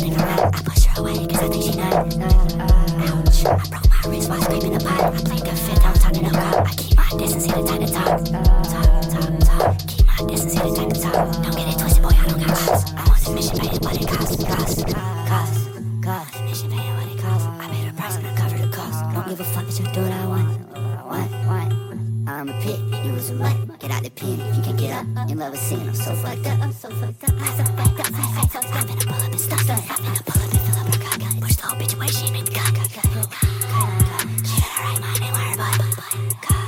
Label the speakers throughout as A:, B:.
A: Shake her. I push her away, cause I think she not. Ouch. I broke my wrist while scraping the pot. I played the fifth, I was time to knock out. I keep my distance, here the time to talk. Talk, talk, talk. Keep my distance, here the time to talk. Don't get it twisted, boy, I don't got cops. I want a mission, it what it costs. Costs, costs, costs. Mission pay it what it costs. I paid a price and I covered the cost. Don't give a fuck, just do what I want.
B: I'm a pit, you was a mutt. Get out the pen if you can't get
A: up.
B: In love with sin, I'm so
A: fucked up. I'm so fucked up. I'm so fucked up. I'm so fucked up. Up and stuff. I'm finna pull up and fill up her cock. Push the whole bitch away, she ain't the cock. She had a right mind, ain't worried about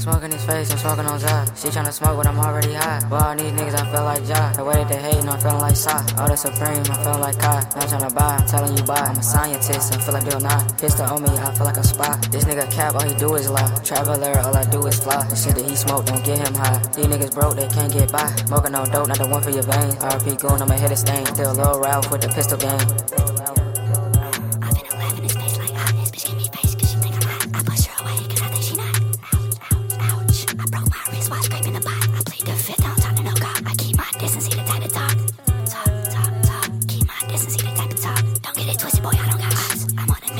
C: Smoking his face, I'm smoking on Zod. She tryna smoke, but I'm already high. But all these niggas, I feel like Ja. The way that they hating, I'm feeling like Sa. All the Supreme, I feel like Kai. Not tryna buy, I'm telling you buy. I'm a scientist, I feel like Bill Nye. Pistol on me, I feel like a spy. This nigga cap, all he do is lie. Traveler, all I do is fly. The shit that he smoke, don't get him high. These niggas broke, they can't get by. Smoking no dope, not the one for your veins. RP goon, I'ma hit a stain. Still Lil Ralph with the pistol game.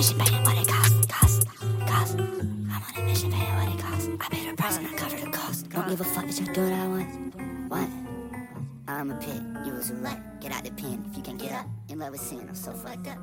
A: Mission, paying what it costs. Cost, cost. I'm on a mission, paying what it costs. I paid a price and I cover the cost. Don't give a fuck that you do what I want. What?
B: I'm a pit, you was a mutt. Get out the pen if you can't get
A: up.
B: In love with sin, I'm so fucked
A: up.